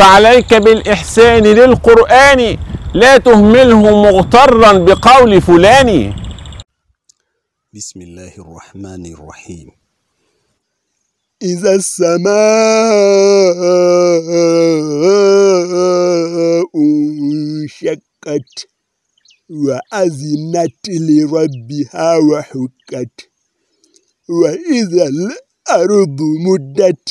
فعليك بالإحسان للقرآن لا تهمله مغترا بقول فلان. بسم الله الرحمن الرحيم. إذا السماء انشقت وأذنت لربها وحكت وإذا الأرض مدت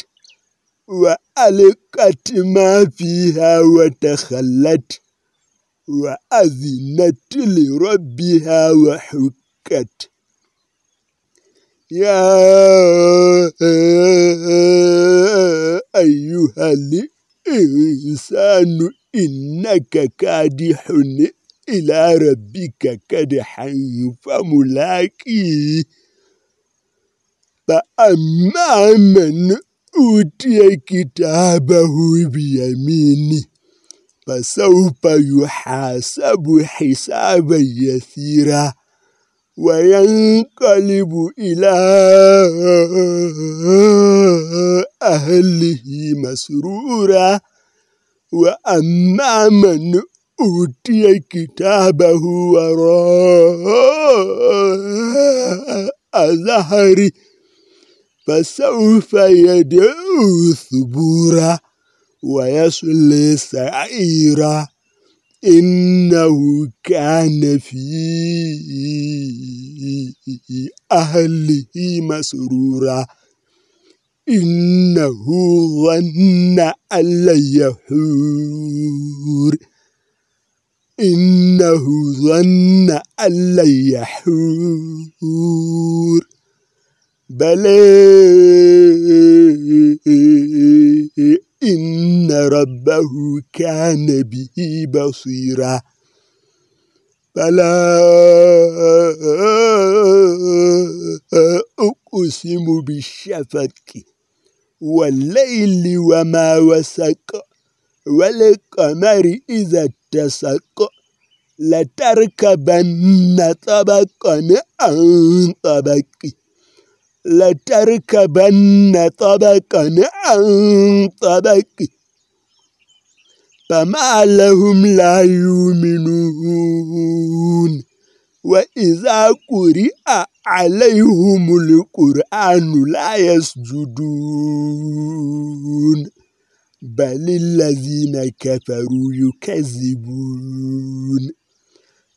وألقت ما فيها وتخلت وأذنت لربها وحكت. يا أيها الإنسان إنك كادح إلى ربك كدحا فملاقيه. فأما من أوتي كتابه بيمينه فسوف يحاسب حسابا يسيرا وينقلب إلى أهله مسرورا. وأما من أوتي كتابه وراء ظهره فسوف يدعو ثبورا ويصلي سعيرا. إنه كان في أهله مسرورا. إنه ظن أن لن يحور. إنه ظن أن لن يحور. بل إن ربه كان به بصيرا. فلا أقسم بالشفق والليل وما وسق والقمر إذا اتسق لتركبن طبقا عن طبق لتركبن طبقا عن طبق. فما لهم لا يؤمنون. وإذا قرئ عليهم القرآن لا يسجدون. بل الذين كفروا يكذبون.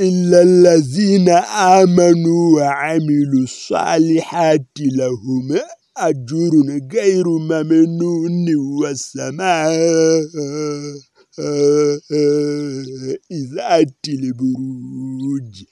إلا الذين آمنوا وعملوا الصالحات لهم أجر غير ممنون والسماء ذات البروج.